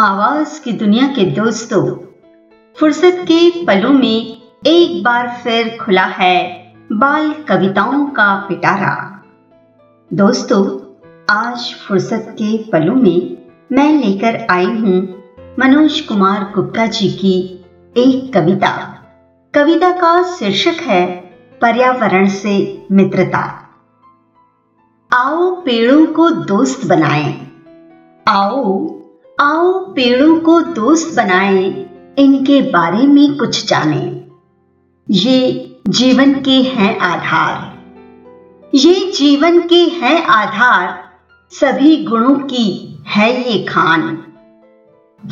आवाज़ की दुनिया के दोस्तों, फुर्सत के पलों में एक बार फिर खुला है बाल कविताओं का पिटारा। दोस्तों, आज फुर्सत के पलों में मैं लेकर आई हूँ मनोज कुमार गुप्ता जी की एक कविता। कविता का शीर्षक है पर्यावरण से मित्रता। आओ पेड़ों को दोस्त बनाएँ, आओ आओ पेड़ों को दोस्त बनाएँ, इनके बारे में कुछ जानें। ये जीवन के हैं आधार। ये जीवन के हैं आधार, सभी गुणों की है ये खान।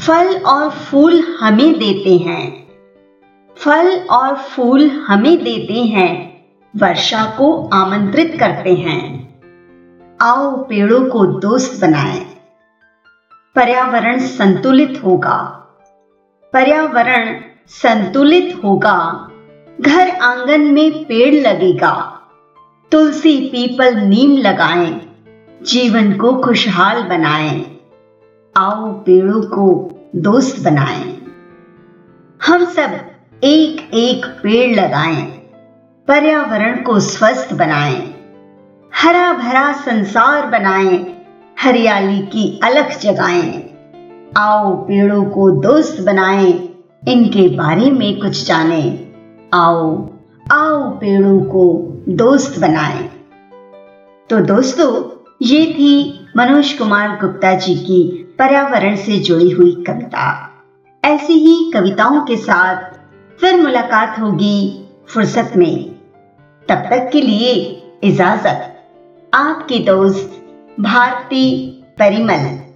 फल और फूल हमें देते हैं। फल और फूल हमें देते हैं, वर्षा को आमंत्रित करते हैं। आओ पेड़ों को दोस्त बनाएँ। पर्यावरण संतुलित होगा। पर्यावरण संतुलित होगा। घर आँगन में पेड़ लगेगा। तुलसी पीपल नीम लगाएँ। जीवन को खुशहाल बनाएँ। आओ पेड़ों को दोस्त बनाएँ। हम सब एक एक पेड़ लगाएँ। पर्यावरण को स्वस्थ बनाएँ। हरा भरा संसार बनाएँ। हरियाली की अलख जगाएँ। आओ पेड़ों को दोस्त बनाएँ, इनके बारे में कुछ जानें। आओ आओ पेड़ों को दोस्त बनाएँ। तो दोस्तों, ये थी मनोज कुमार गुप्ता जी की पर्यावरण से जुड़ी हुई कविता। ऐसी ही कविताओं के साथ फिर मुलाकात होगी फुर्सत में। तब तक के लिए इजाज़त। आपकी दोस्त भारती परिमल।